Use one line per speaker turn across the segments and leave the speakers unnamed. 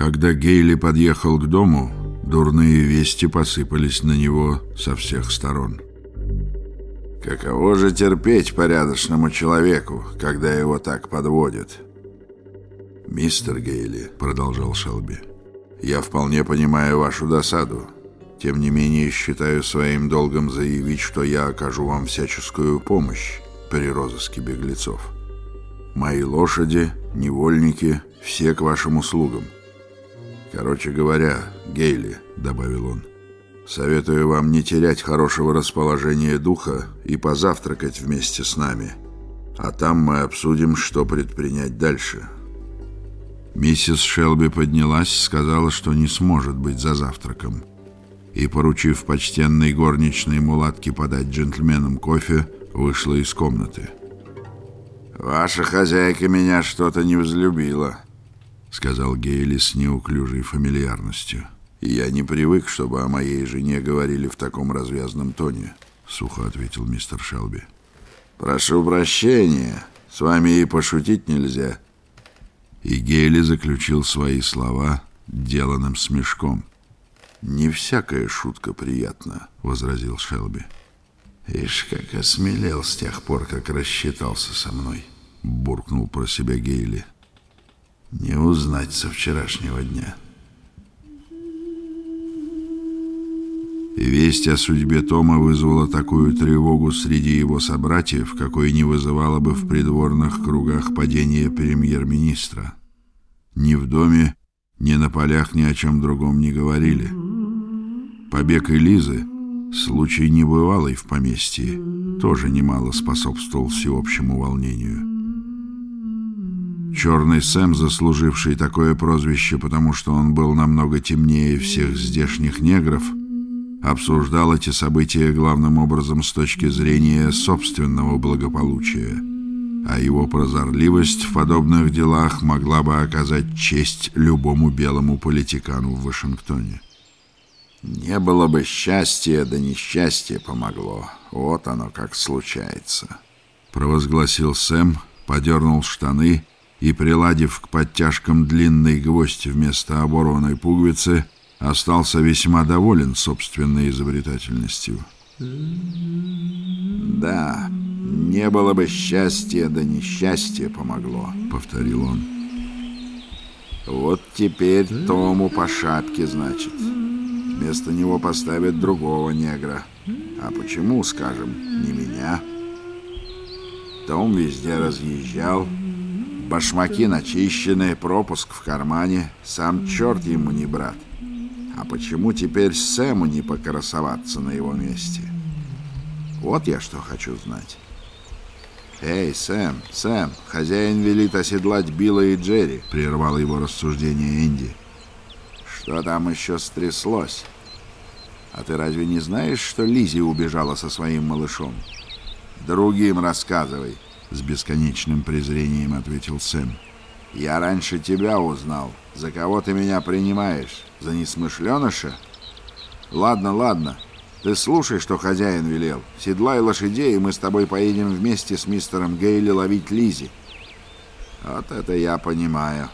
Когда Гейли подъехал к дому, дурные вести посыпались на него со всех сторон.
Каково же терпеть порядочному человеку, когда его так подводят?
«Мистер Гейли», — продолжал Шелби, — «я вполне понимаю вашу досаду. Тем не менее, считаю своим долгом заявить, что я окажу вам всяческую помощь при розыске беглецов. Мои лошади, невольники, все к вашим услугам. Короче говоря, Гейли, — добавил он, — советую вам не терять хорошего расположения духа и позавтракать вместе с нами, а там мы обсудим, что предпринять дальше». Миссис Шелби поднялась, сказала, что не сможет быть за завтраком, и, поручив почтенной горничной мулатке подать джентльменам кофе, вышла из комнаты.
«Ваша хозяйка меня что-то не взлюбила», —
сказал Гейли с неуклюжей фамильярностью. «И я не привык, чтобы о моей жене говорили в таком развязном тоне», — сухо ответил мистер Шелби.
«Прошу прощения, с вами и пошутить нельзя».
И Гейли заключил свои слова деланным смешком. «Не всякая шутка приятна», — возразил Шелби.
«Ишь, как осмелел с тех пор, как рассчитался со мной», — буркнул про себя Гейли. «Не узнать со вчерашнего дня».
Весть о судьбе Тома вызвала такую тревогу среди его собратьев, какой не вызывала бы в придворных кругах падение премьер-министра. Ни в доме, ни на полях ни о чем другом не говорили. Побег Элизы, случай небывалый в поместье, тоже немало способствовал всеобщему волнению. Черный Сэм, заслуживший такое прозвище, потому что он был намного темнее всех здешних негров, обсуждал эти события главным образом с точки зрения собственного благополучия, а его прозорливость в подобных делах могла бы оказать честь любому белому политикану в Вашингтоне.
Не было бы счастья, да несчастье помогло. Вот оно как случается.
Провозгласил Сэм, подернул штаны и, приладив к подтяжкам длинный гвоздь вместо оборванной пуговицы, остался весьма доволен собственной изобретательностью.
«Да, не было бы счастья, да несчастье помогло», — повторил он. «Вот теперь Тому по шапке, значит». Вместо него поставят другого негра. А почему, скажем, не меня? Том везде разъезжал. Башмаки начищенные, пропуск в кармане. Сам черт ему не брат. А почему теперь Сэму не покрасоваться на его месте? Вот я что хочу знать. «Эй, Сэм, Сэм, хозяин велит оседлать Билла и Джерри», — прервал его рассуждение Энди. Что там еще стряслось? А ты разве не знаешь, что Лизи убежала со своим малышом? Другим рассказывай, с бесконечным презрением ответил Сэм. Я раньше тебя узнал. За кого ты меня принимаешь? За несмышленыша? Ладно, ладно. Ты слушай, что хозяин велел. Седлай лошадей, и мы с тобой поедем вместе с мистером Гейли ловить Лизи. Вот это я понимаю.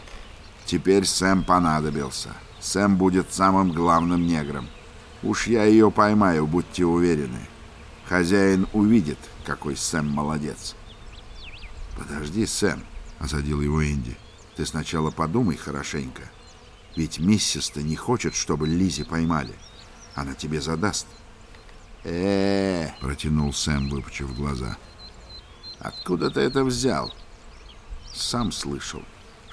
Теперь Сэм понадобился. Сэм будет самым главным негром. Уж я ее поймаю, будьте уверены. Хозяин увидит, какой Сэм молодец. Подожди, Сэм, осадил его Энди. Ты сначала подумай хорошенько. Ведь миссис-то не хочет, чтобы Лизи поймали. Она тебе задаст. э, -э, -э протянул Сэм, выпучив глаза. Откуда ты это взял? Сам слышал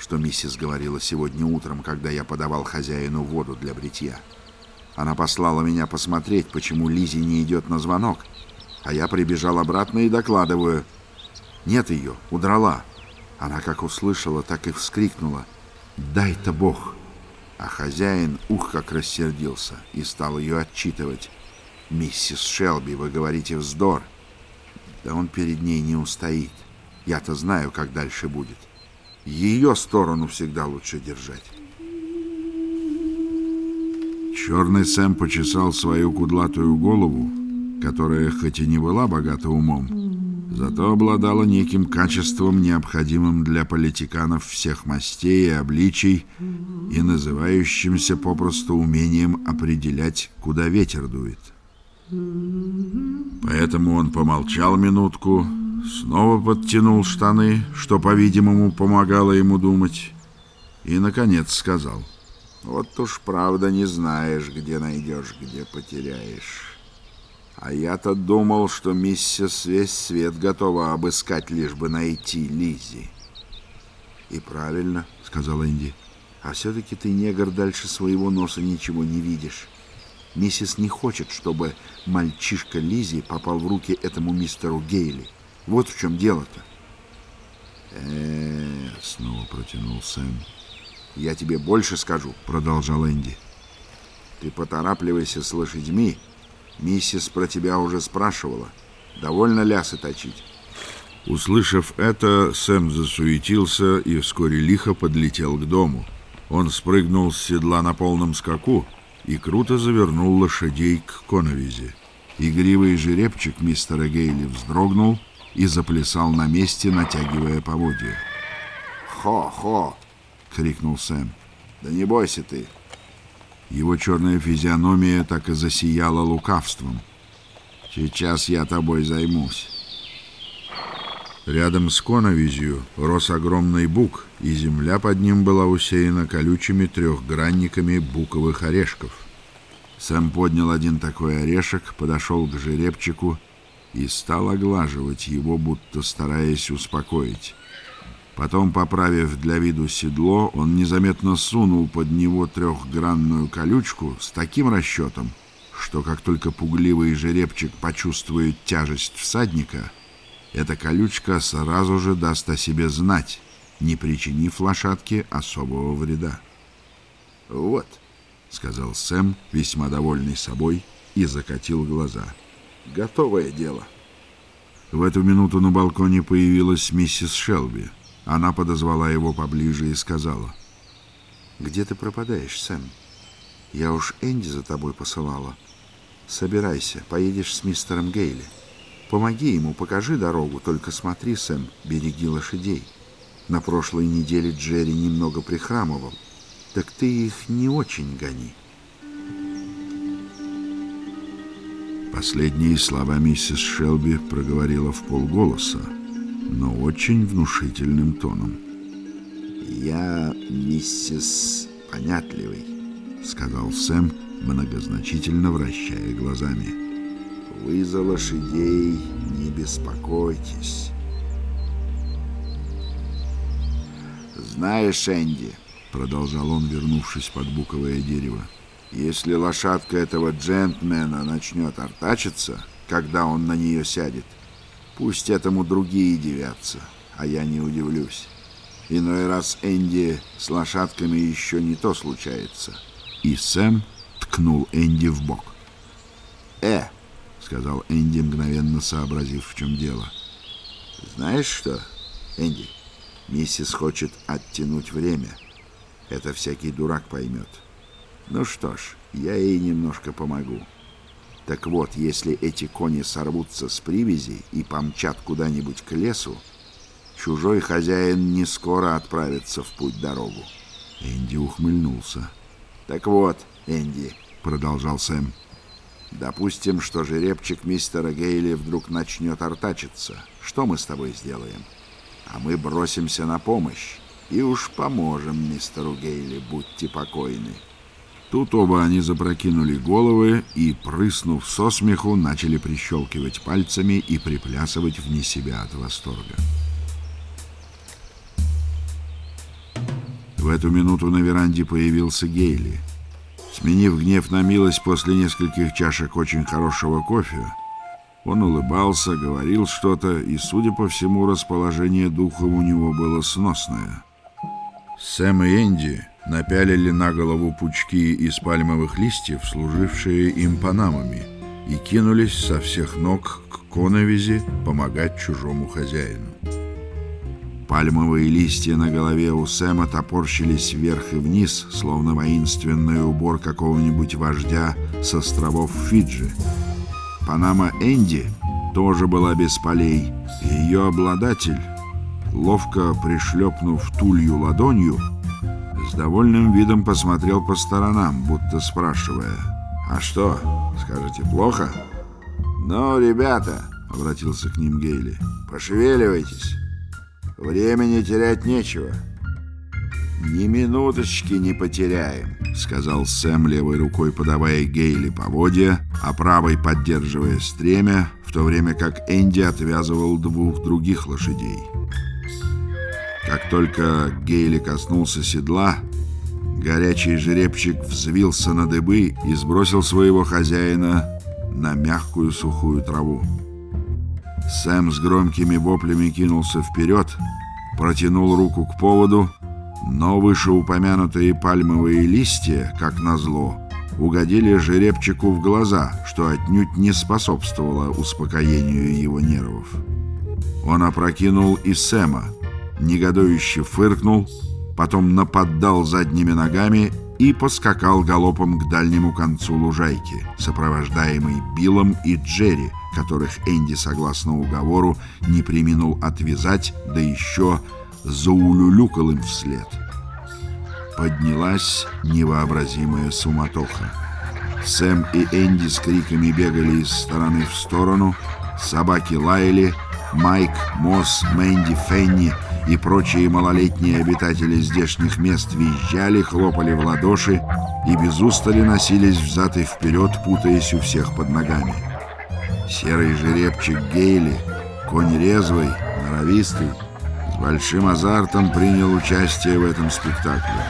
что миссис говорила сегодня утром, когда я подавал хозяину воду для бритья. Она послала меня посмотреть, почему Лизи не идет на звонок, а я прибежал обратно и докладываю. Нет ее, удрала. Она как услышала, так и вскрикнула. «Дай-то Бог!» А хозяин, ух, как рассердился, и стал ее отчитывать. «Миссис Шелби, вы говорите вздор!» Да он перед ней не устоит. Я-то знаю, как дальше будет. Ее сторону всегда лучше держать.
Черный Сэм почесал свою кудлатую голову, которая хоть и не была богата умом, зато обладала неким качеством, необходимым для политиканов всех мастей и обличий, и называющимся попросту умением определять, куда ветер дует. Поэтому он помолчал минутку, снова подтянул штаны, что, по-видимому, помогало ему думать, и, наконец, сказал.
«Вот уж правда не знаешь, где найдешь, где потеряешь. А я-то думал, что миссис весь свет готова обыскать, лишь бы найти Лизи. «И правильно», — сказал Энди. «А все-таки ты, негр, дальше своего носа ничего не видишь». Миссис не хочет, чтобы мальчишка Лизи попал в руки этому мистеру Гейли. Вот в чем дело-то.
э снова протянул Сэм.
«Я тебе больше скажу», — продолжал Энди. «Ты поторапливайся с лошадьми. Миссис про тебя уже спрашивала. Довольно лясы точить».
Услышав это, Сэм засуетился и вскоре лихо подлетел к дому. Он спрыгнул с седла на полном скаку и круто завернул лошадей к коновизе. Игривый жеребчик мистера Гейли вздрогнул и заплясал на месте, натягивая поводья.
«Хо-хо!» — крикнул Сэм. «Да не бойся ты!»
Его черная физиономия так и засияла лукавством.
«Сейчас я тобой займусь».
Рядом с коновизью рос огромный бук, и земля под ним была усеяна колючими трехгранниками буковых орешков. Сэм поднял один такой орешек, подошел к жеребчику и стал оглаживать его, будто стараясь успокоить. Потом, поправив для виду седло, он незаметно сунул под него трехгранную колючку с таким расчетом, что как только пугливый жеребчик почувствует тяжесть всадника — эта колючка сразу же даст о себе знать, не причинив лошадке особого вреда.
«Вот», — сказал Сэм, весьма довольный собой, и закатил глаза. «Готовое дело».
В эту минуту на балконе появилась миссис Шелби. Она подозвала его поближе и сказала.
«Где ты пропадаешь, Сэм? Я уж Энди за тобой посылала. Собирайся, поедешь с мистером Гейли». Помоги ему, покажи дорогу, только смотри, Сэм, береги лошадей. На прошлой неделе Джерри немного прихрамывал, так ты их не очень гони.
Последние слова миссис Шелби проговорила в полголоса, но очень внушительным тоном.
«Я миссис Понятливый», —
сказал Сэм, многозначительно вращая глазами.
Вы за лошадей не беспокойтесь. Знаешь, Энди, продолжал он, вернувшись под буковое дерево, если лошадка этого джентльмена начнет артачиться, когда он на нее сядет, пусть этому другие девятся, а я не удивлюсь. Иной раз, Энди, с лошадками еще не то случается.
И Сэм ткнул Энди в бок.
«Э!» сказал Энди, мгновенно сообразив, в чем дело. «Знаешь что, Энди, миссис хочет оттянуть время. Это всякий дурак поймет. Ну что ж, я ей немножко помогу. Так вот, если эти кони сорвутся с привязи и помчат куда-нибудь к лесу, чужой хозяин не скоро отправится в путь-дорогу».
Энди ухмыльнулся.
«Так вот, Энди», — продолжал Сэм, — Допустим, что жеребчик мистера Гейли вдруг начнет артачиться. Что мы с тобой сделаем? А мы бросимся на помощь и уж поможем мистеру Гейли, будьте покойны.
Тут оба они запрокинули головы и, прыснув со смеху, начали прищелкивать пальцами и приплясывать вне себя от восторга. В эту минуту на веранде появился Гейли — Сменив гнев на милость после нескольких чашек очень хорошего кофе, он улыбался, говорил что-то, и, судя по всему, расположение духа у него было сносное. Сэм и Энди напялили на голову пучки из пальмовых листьев, служившие им панамами, и кинулись со всех ног к коновизе помогать чужому хозяину. Пальмовые листья на голове у Сэма топорщились вверх и вниз, словно воинственный убор какого-нибудь вождя с островов Фиджи. Панама Энди тоже была без полей, ее обладатель, ловко пришлепнув тулью ладонью, с довольным видом посмотрел по сторонам, будто спрашивая, «А что, скажете, плохо?» «Ну, ребята», — обратился к ним Гейли, — «пошевеливайтесь. Времени терять нечего». «Ни минуточки не потеряем», — сказал Сэм левой рукой, подавая Гейли поводья, а правой поддерживая стремя, в то время как Энди отвязывал двух других лошадей. Как только Гейли коснулся седла, горячий жеребчик взвился на дыбы и сбросил своего хозяина на мягкую сухую траву. Сэм с громкими воплями кинулся вперед, протянул руку к поводу, но вышеупомянутые пальмовые листья, как назло, угодили жеребчику в глаза, что отнюдь не способствовало успокоению его нервов. Он опрокинул и Сэма, негодующе фыркнул, потом нападал задними ногами и поскакал галопом к дальнему концу лужайки, сопровождаемый Биллом и Джерри, которых Энди, согласно уговору, не приминул отвязать, да еще заулюлюкал им вслед. Поднялась невообразимая суматоха. Сэм и Энди с криками бегали из стороны в сторону, собаки лаяли, Майк, Мосс, Мэнди, Фенни и прочие малолетние обитатели здешних мест визжали, хлопали в ладоши и без устали носились взад и вперед, путаясь у всех под ногами. Серый жеребчик Гейли, конь резвый, норовистый, с большим азартом принял участие в этом спектакле.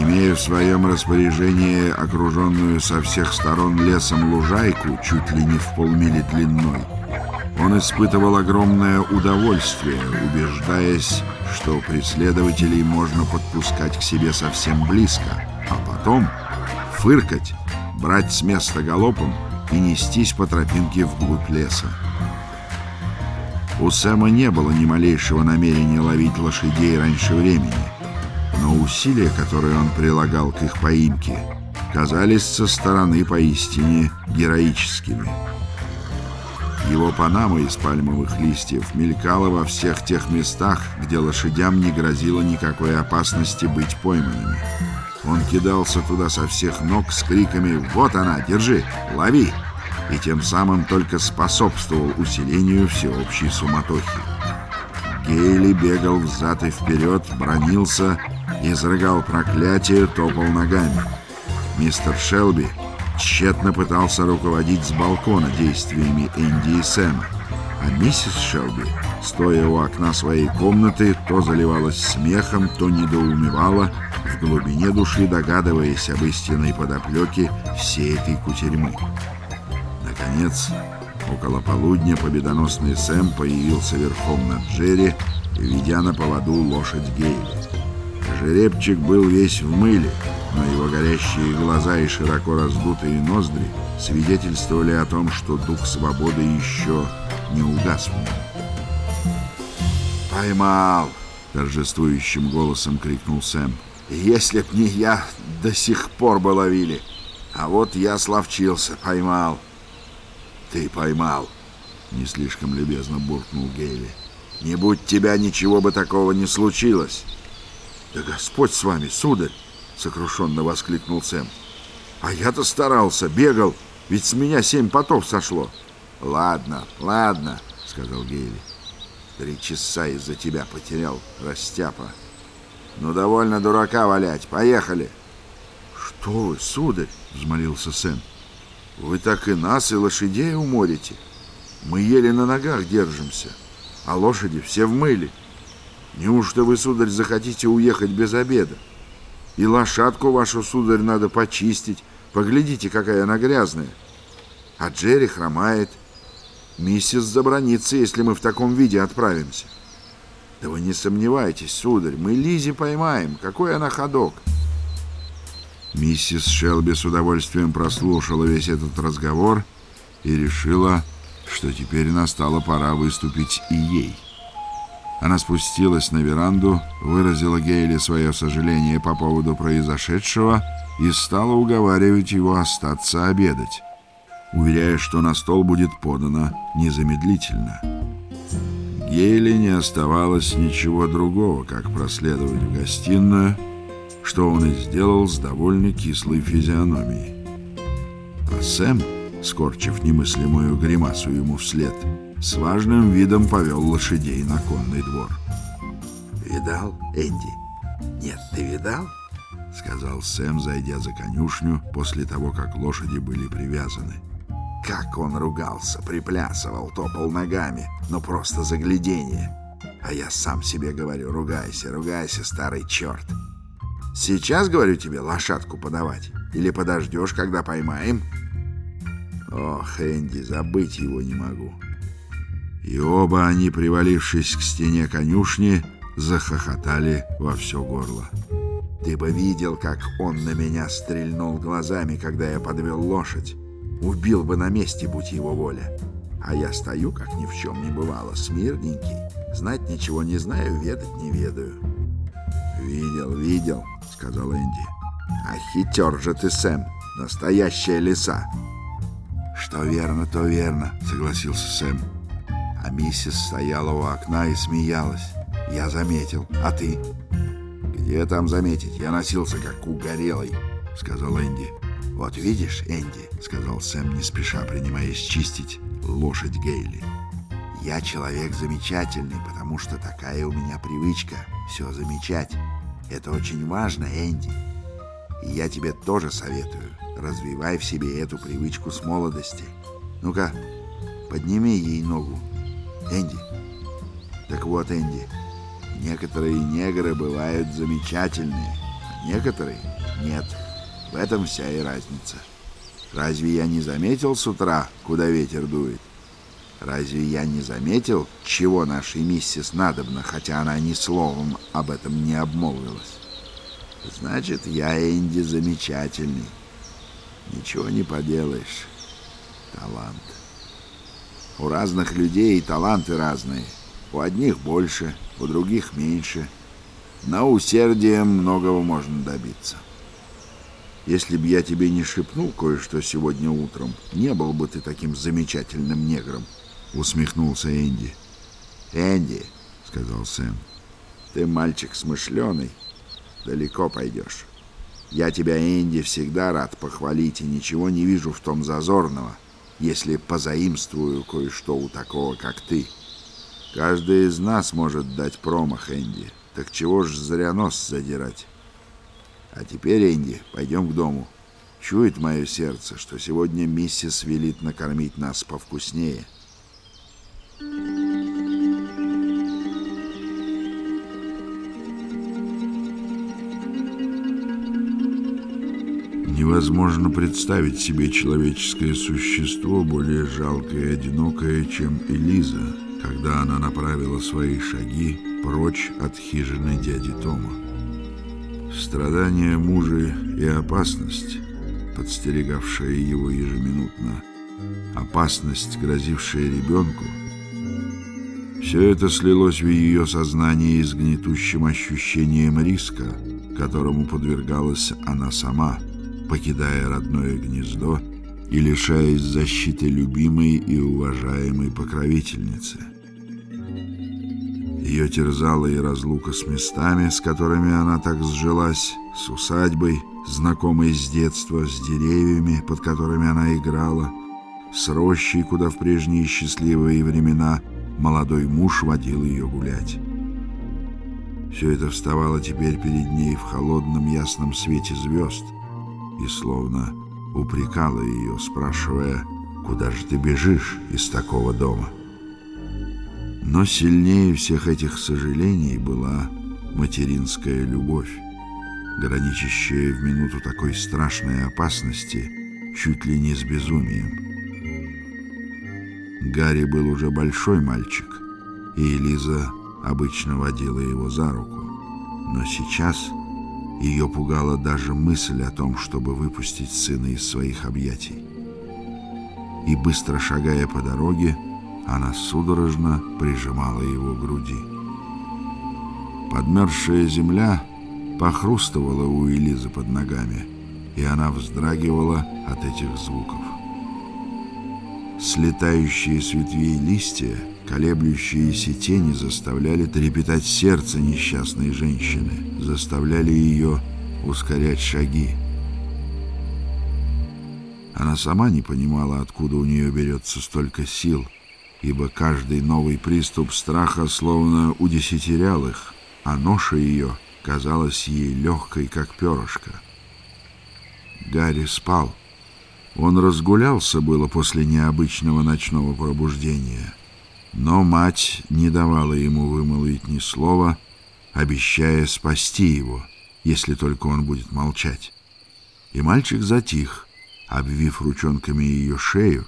Имея в своем распоряжении окруженную со всех сторон лесом лужайку, чуть ли не в полмили длиной, он испытывал огромное удовольствие, убеждаясь, что преследователей можно подпускать к себе совсем близко, а потом фыркать, брать с места галопом и нестись по тропинке вглубь леса. У Сэма не было ни малейшего намерения ловить лошадей раньше времени, но усилия, которые он прилагал к их поимке, казались со стороны поистине героическими. Его панама из пальмовых листьев мелькала во всех тех местах, где лошадям не грозило никакой опасности быть пойманными. Он кидался туда со всех ног с криками «Вот она, держи, лови!» и тем самым только способствовал усилению всеобщей суматохи. Гейли бегал взад и вперед, бронился, изрыгал проклятие, топал ногами. Мистер Шелби тщетно пытался руководить с балкона действиями Энди и Сэма, а миссис Шелби, стоя у окна своей комнаты, то заливалась смехом, то недоумевала, в глубине души догадываясь об истинной подоплеке всей этой кутерьмы. Наконец, около полудня победоносный Сэм появился верхом на Джерри, ведя на поводу лошадь Гейли. Жеребчик был весь в мыле, но его горящие глаза и широко раздутые ноздри свидетельствовали о том, что дух свободы еще не угас в нем. «Поймал!» — торжествующим голосом крикнул Сэм. «Если б не я, до сих пор бы ловили. А вот я словчился, поймал». «Ты поймал!» — не слишком любезно буркнул Гейли. «Не будь тебя, ничего бы такого не случилось!» «Да Господь с вами, сударь!» — сокрушенно воскликнул Сэм. «А я-то старался, бегал, ведь с меня семь потов сошло». «Ладно, ладно», — сказал Гейли. «Три часа из-за тебя потерял, растяпа. Ну, довольно дурака валять, поехали». «Что вы, сударь?» — взмолился Сэм. «Вы так и нас, и лошадей уморите. Мы еле на ногах держимся, а лошади все в мыле. Неужто вы, сударь, захотите уехать без обеда?» И лошадку вашу, сударь, надо почистить. Поглядите, какая она грязная. А Джерри хромает. Миссис забронится, если мы в таком виде отправимся. Да вы не сомневайтесь, сударь, мы Лизи поймаем. Какой она ходок. Миссис Шелби с удовольствием прослушала весь этот разговор и решила, что теперь настала пора выступить и ей. Она спустилась на веранду, выразила Гейли свое сожаление по поводу произошедшего и стала уговаривать его остаться обедать, уверяя, что на стол будет подано незамедлительно. Гейли не оставалось ничего другого, как проследовать в гостиную, что он и сделал с довольно кислой физиономией. А Сэм, скорчив немыслимую гримасу ему вслед, с важным видом повел лошадей на конный двор.
«Видал, Энди? Нет, ты видал?»
— сказал Сэм, зайдя за конюшню после того, как лошади были привязаны.
Как он ругался, приплясывал, топал ногами, но просто заглядение. А я сам себе говорю, ругайся, ругайся, старый черт. Сейчас, говорю тебе, лошадку подавать? Или подождешь, когда поймаем? Ох, Энди, забыть его не могу.
И оба они, привалившись к стене конюшни, захохотали во все горло.
Ты бы видел, как он на меня стрельнул глазами, когда я подвел лошадь. Убил бы на месте, будь его воля. А я стою, как ни в чем не бывало, смирненький. Знать ничего не знаю, ведать не ведаю. «Видел, видел», — сказал Энди. «А хитер же ты, Сэм, настоящая лиса».
«Что верно, то верно», — согласился Сэм. А миссис стояла у окна и смеялась. Я заметил. А ты?
Где там заметить? Я носился, как угорелый, сказал Энди.
Вот видишь, Энди, сказал Сэм, не спеша принимаясь чистить лошадь Гейли. Я человек замечательный, потому что такая у меня привычка все замечать. Это очень важно, Энди. И я тебе тоже советую. Развивай в себе эту привычку с молодости. Ну-ка, подними ей ногу. Энди. Так вот, Энди, некоторые негры бывают замечательные, а некоторые нет. В этом вся и разница. Разве я не заметил с утра, куда ветер дует? Разве я не заметил, чего нашей миссис надобно, хотя она ни словом об этом не обмолвилась? Значит, я, Энди, замечательный. Ничего не поделаешь. Талант. У разных людей таланты разные. У одних больше, у других меньше. Но усердием многого можно добиться. Если б я тебе не шепнул кое-что сегодня утром, не был бы ты таким замечательным негром, — усмехнулся Энди. «Энди», — сказал Сэм, — «ты мальчик смышленый, далеко пойдешь. Я тебя, Энди, всегда рад похвалить и ничего не вижу в том зазорного, если позаимствую кое-что у такого, как ты. Каждый из нас может дать промах, Энди, так чего ж зря нос задирать?» А теперь, Энди, пойдем к дому. Чует мое сердце, что сегодня миссис велит накормить нас повкуснее. Невозможно представить себе человеческое существо более жалкое и одинокое, чем Элиза, когда она направила свои шаги прочь от хижины дяди Тома. Страдания мужа и опасность, подстерегавшая его ежеминутно, опасность, грозившая ребенку, все это слилось в ее сознании с гнетущим ощущением риска, которому подвергалась она сама, покидая родное гнездо и лишаясь защиты любимой и уважаемой покровительницы. Ее терзала и разлука с местами, с которыми она так сжилась, с усадьбой, знакомой с детства, с деревьями, под которыми она играла, с рощей, куда в прежние счастливые времена молодой муж водил ее гулять. Все это вставало теперь перед ней в холодном ясном свете звезд и словно упрекало ее, спрашивая, «Куда же ты бежишь из такого дома?» Но сильнее всех этих сожалений была материнская любовь, граничащая в минуту такой страшной опасности чуть ли не с безумием. Гарри был уже большой мальчик, и Элиза обычно водила его за руку. Но сейчас ее пугала даже мысль о том, чтобы выпустить сына из своих объятий. И быстро шагая по дороге, она судорожно прижимала его к груди. Подмерзшая земля похрустывала у Элизы под ногами, и она вздрагивала от этих звуков. Слетающие с ветвей листья, колеблющиеся тени заставляли трепетать сердце несчастной женщины, заставляли ее
ускорять шаги. Она сама не понимала, откуда у нее берется столько сил, ибо каждый новый приступ страха словно удесятерял их, а ноша ее казалась ей легкой, как перышко. Гарри спал. Он разгулялся было после необычного ночного пробуждения, но мать не давала ему вымолвить ни слова, обещая спасти его, если только он будет молчать. И мальчик затих, обвив ручонками ее шею,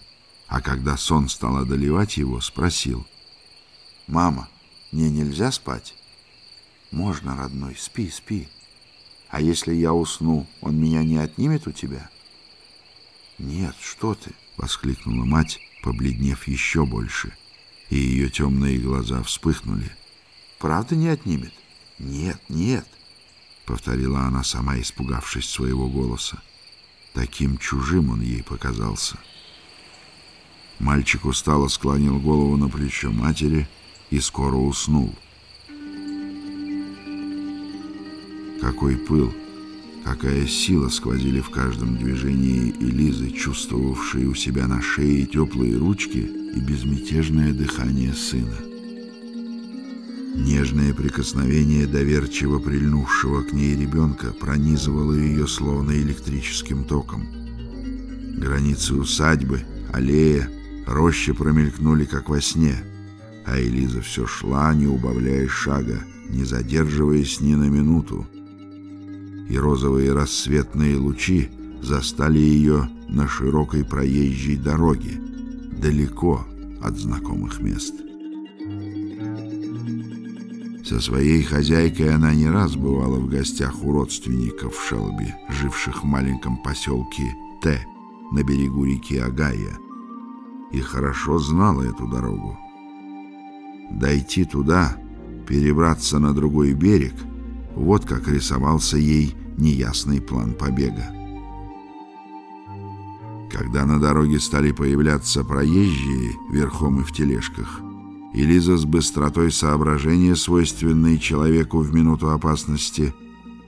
а когда сон стал одолевать его, спросил. «Мама, мне нельзя спать?» «Можно, родной, спи, спи. А если я усну, он меня не отнимет у тебя?» «Нет, что ты!» — воскликнула мать, побледнев еще больше, и ее темные глаза вспыхнули. «Правда не отнимет?» «Нет, нет!» — повторила она сама, испугавшись своего голоса. Таким чужим он ей показался. Мальчик устало склонил голову на плечо матери и скоро уснул. Какой пыл, какая сила сквозили в каждом движении Элизы, чувствовавшей у себя на шее теплые ручки и безмятежное дыхание сына. Нежное прикосновение доверчиво прильнувшего к ней ребенка пронизывало ее словно электрическим током. Границы усадьбы, аллея, роща промелькнули, как во сне, а Элиза все шла, не убавляя шага, не задерживаясь ни на минуту. И розовые рассветные лучи застали ее на широкой проезжей дороге, далеко от знакомых мест. Со своей хозяйкой она не раз бывала в гостях у родственников в Шелби, живших в маленьком поселке Т на берегу реки Агая, и хорошо знала эту дорогу. Дойти туда, перебраться на другой берег, вот как рисовался ей неясный план побега. Когда на дороге стали появляться проезжие верхом и в тележках, и Лиза с быстротой соображения, свойственной человеку в минуту опасности,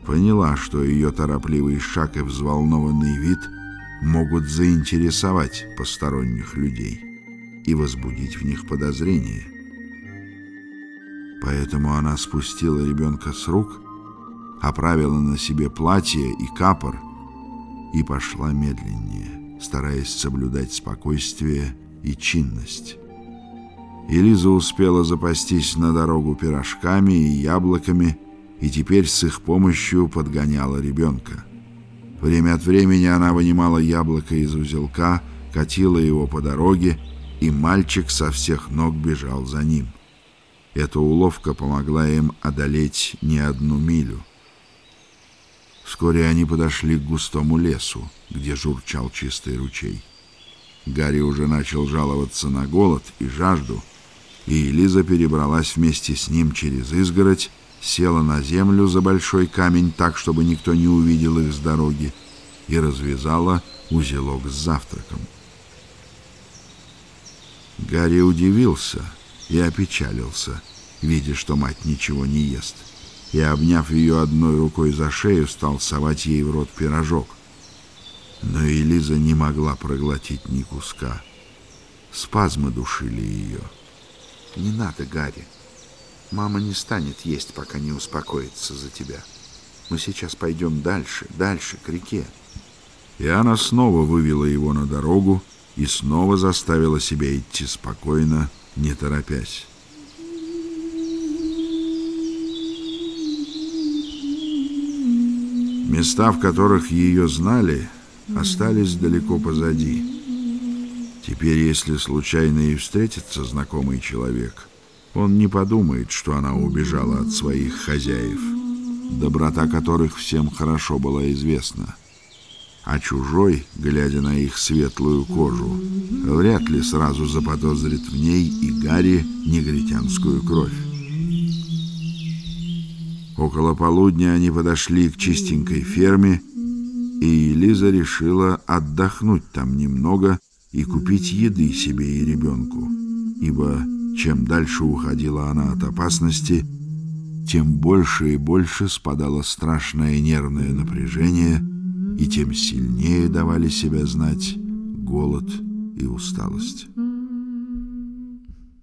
поняла, что ее торопливый шаг и взволнованный вид могут заинтересовать посторонних людей и возбудить в них подозрения. Поэтому она спустила ребенка с рук, оправила на себе платье и капор и пошла медленнее, стараясь соблюдать спокойствие и чинность. Элиза успела запастись на дорогу пирожками и яблоками, и теперь с их помощью подгоняла ребенка. Время от времени она вынимала яблоко из узелка, катила его по дороге, и мальчик со всех ног бежал за ним. Эта уловка помогла им одолеть не одну милю. Вскоре они подошли к густому лесу, где журчал чистый ручей. Гарри уже начал жаловаться на голод и жажду, и Элиза перебралась вместе с ним через изгородь, села на землю за большой камень так, чтобы никто не увидел их с дороги, и развязала узелок с завтраком. Гарри удивился и опечалился, видя, что мать ничего не ест, и, обняв ее одной рукой за шею, стал совать ей в рот пирожок. Но Элиза не могла проглотить ни куска. Спазмы душили ее. — не надо, Гарри. Мама не станет есть, пока не успокоится за тебя. Мы сейчас пойдем дальше, дальше, к реке. И она снова вывела его на дорогу и снова заставила себя идти спокойно, не торопясь. Места, в которых ее знали, остались далеко позади. Теперь, если случайно и встретится знакомый человек, он не подумает, что она убежала от своих хозяев, доброта которых всем хорошо была известна. А чужой, глядя на их светлую кожу, вряд ли сразу заподозрит в ней и Гарри негритянскую кровь. Около полудня они подошли к чистенькой ферме, и Лиза решила отдохнуть там немного, и купить еды себе и ребенку, ибо чем дальше уходила она от опасности,
тем больше и больше спадало страшное нервное напряжение, и тем сильнее давали себя знать голод и усталость.